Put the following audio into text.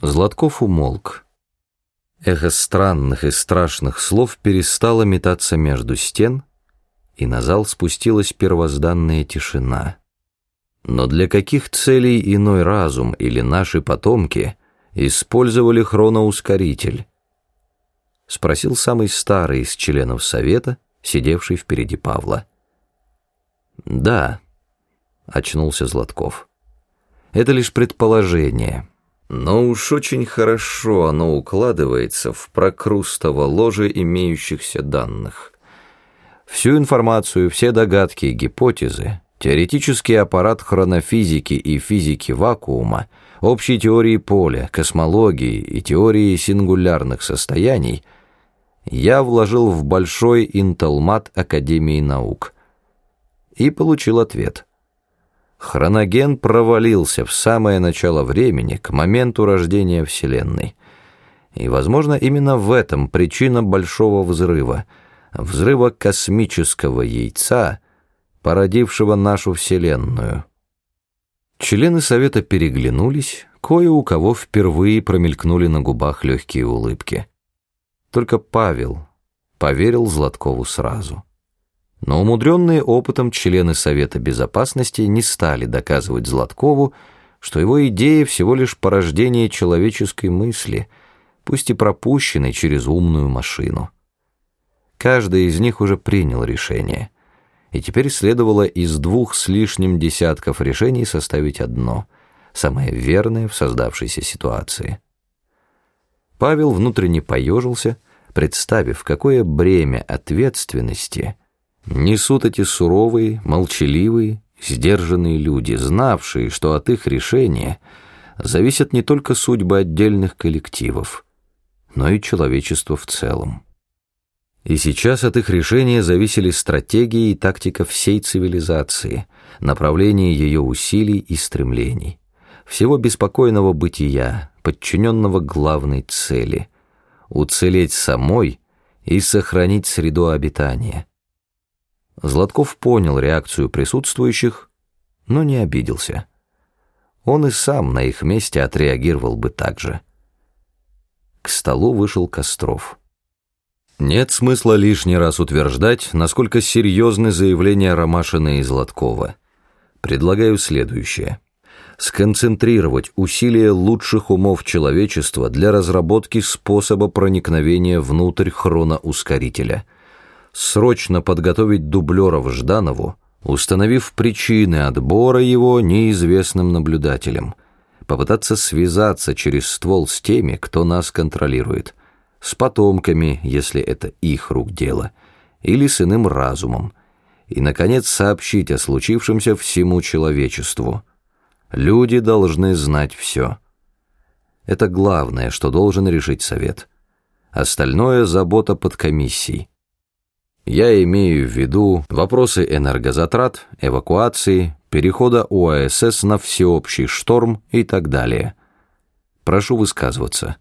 Златков умолк. Эхо странных и страшных слов перестало метаться между стен, и на зал спустилась первозданная тишина. Но для каких целей иной разум или наши потомки использовали хроноускоритель? Спросил самый старый из членов совета, сидевший впереди Павла. «Да», — очнулся Златков. «Это лишь предположение». Но уж очень хорошо оно укладывается в прокрустово ложе имеющихся данных. Всю информацию, все догадки и гипотезы, теоретический аппарат хронофизики и физики вакуума, общей теории поля, космологии и теории сингулярных состояний я вложил в большой интелмат Академии наук и получил ответ – Хроноген провалился в самое начало времени, к моменту рождения Вселенной. И, возможно, именно в этом причина Большого Взрыва, взрыва космического яйца, породившего нашу Вселенную. Члены Совета переглянулись, кое у кого впервые промелькнули на губах легкие улыбки. Только Павел поверил Златкову сразу. Но умудренные опытом члены Совета Безопасности не стали доказывать Златкову, что его идея всего лишь порождение человеческой мысли, пусть и пропущенной через умную машину. Каждый из них уже принял решение, и теперь следовало из двух с лишним десятков решений составить одно, самое верное в создавшейся ситуации. Павел внутренне поежился, представив, какое бремя ответственности – несут эти суровые, молчаливые, сдержанные люди, знавшие, что от их решения зависят не только судьбы отдельных коллективов, но и человечество в целом. И сейчас от их решения зависели стратегии и тактика всей цивилизации, направление ее усилий и стремлений, всего беспокойного бытия, подчиненного главной цели — уцелеть самой и сохранить среду обитания, Златков понял реакцию присутствующих, но не обиделся. Он и сам на их месте отреагировал бы так же. К столу вышел Костров. Нет смысла лишний раз утверждать, насколько серьезны заявления Ромашина и Златкова. Предлагаю следующее. Сконцентрировать усилия лучших умов человечества для разработки способа проникновения внутрь хроноускорителя – срочно подготовить дублеров Жданову, установив причины отбора его неизвестным наблюдателям, попытаться связаться через ствол с теми, кто нас контролирует, с потомками, если это их рук дело, или с иным разумом, и, наконец, сообщить о случившемся всему человечеству. Люди должны знать все. Это главное, что должен решить Совет. Остальное – забота подкомиссий. Я имею в виду вопросы энергозатрат, эвакуации, перехода УАСС на всеобщий шторм и так далее. Прошу высказываться.